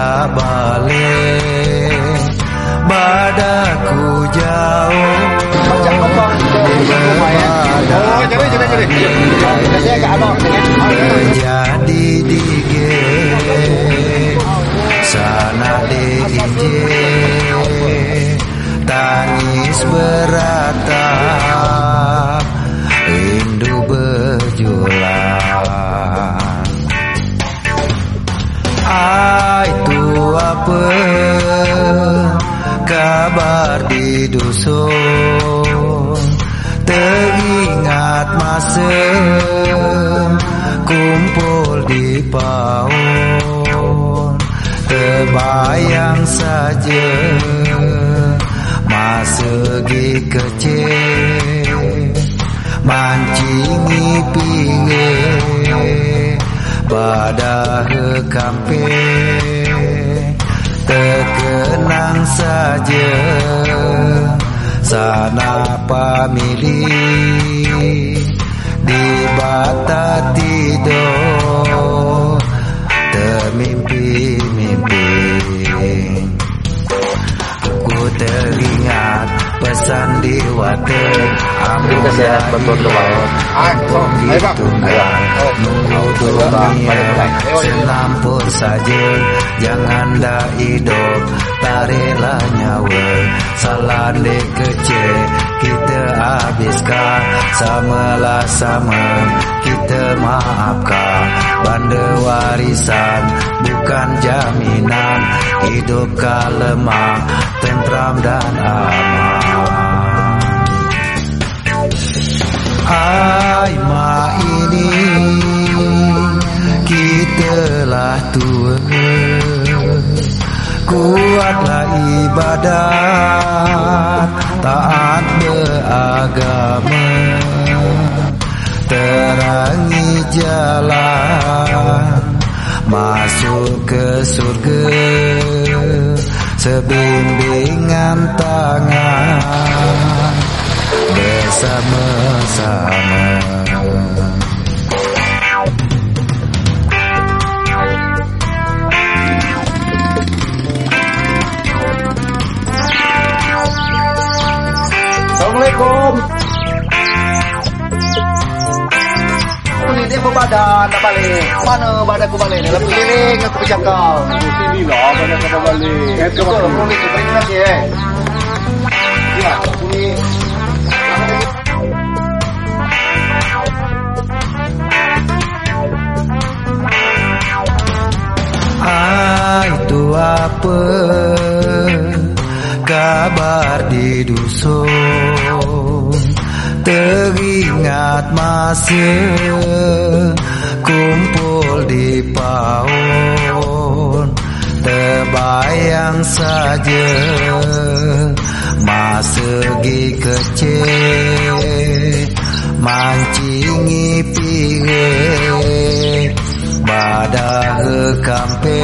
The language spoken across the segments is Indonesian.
jadi. Saya agak ano. Jadi dige sana diinje tangis beratap rindu berjulang masa kumpul di paun Terbayang saja masa gi kecil. Mancingi pinggir pada kampe Terkenang saja sana pamilih di bata tidur termimpi-mimpi. ku teringat pesan di wate amun saya bantuan doa. Ah, oh, ayo bang. tunggal nunggu dunia senampur saja jangan dah hidup tarilah nyawa. Salah kecil kita habiskan. Samalah sama kita maafkan. Banda warisan bukan jaminan. Hidup lemah tentram dan aman. Hai ma ini. Kita lah tua. Kuatlah ibadat jalan Masuk ke surga. Sebimbingan tangan Bersama-sama badan tak balik. Mana badanku balik ni? Lepas keliling aku bercakap. Sini lah banyak kata balik. Eh, tu aku ni terima kasih eh. Ya, aku Teringat masa kumpul di paun Terbayang saja masa gi kecil Mancingi piring Badah kampe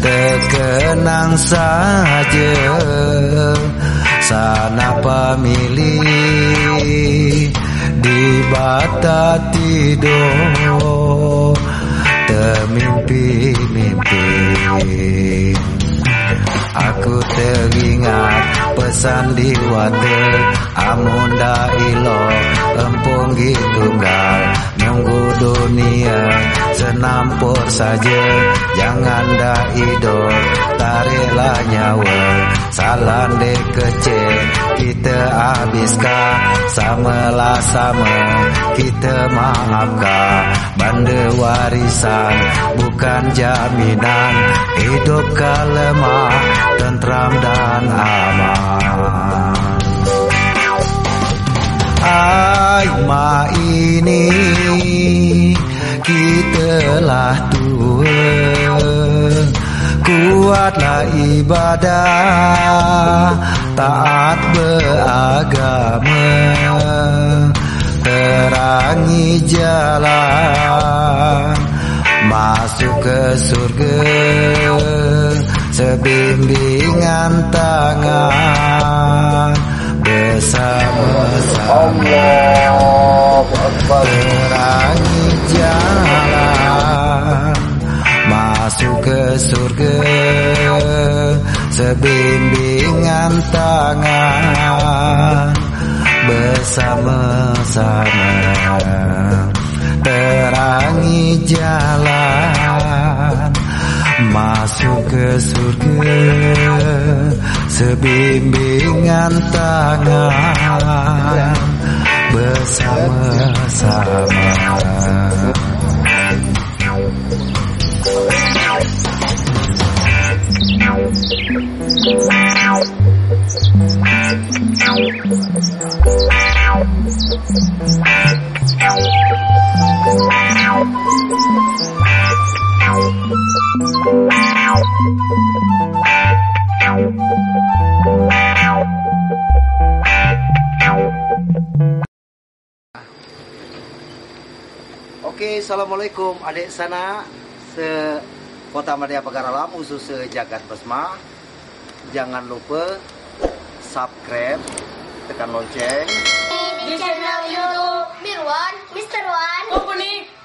Terkenang saja Sana pamilih Di bata tidur Termimpi-mimpi. Aku teringat pesan di wate Amun dah ilo empung tunggal Nunggu dunia senampur saja. Jangan dah hidup tariklah nyawa. Salah de kecil kita habiskan. Samalah sama kita maafkan. Banda warisan bukan jaminan. Hidup lemah tentram dan aman. Ai ini kita lah tua Kuatlah ibadah Taat beragama Terangi jalan Masuk ke surga Sebimbingan tangan Bersama-sama Masuk ke surga Sebimbingan tangan Bersama-sama Terangi jalan Masuk ke surga Sebimbingan tangan Bersama-sama. Oke, assalamualaikum adik sana. Se Kota Madya Pagaralam khusus Jagat Besma. Jangan lupa subscribe, tekan lonceng. di channel YouTube Mirwan Mr. Wan Company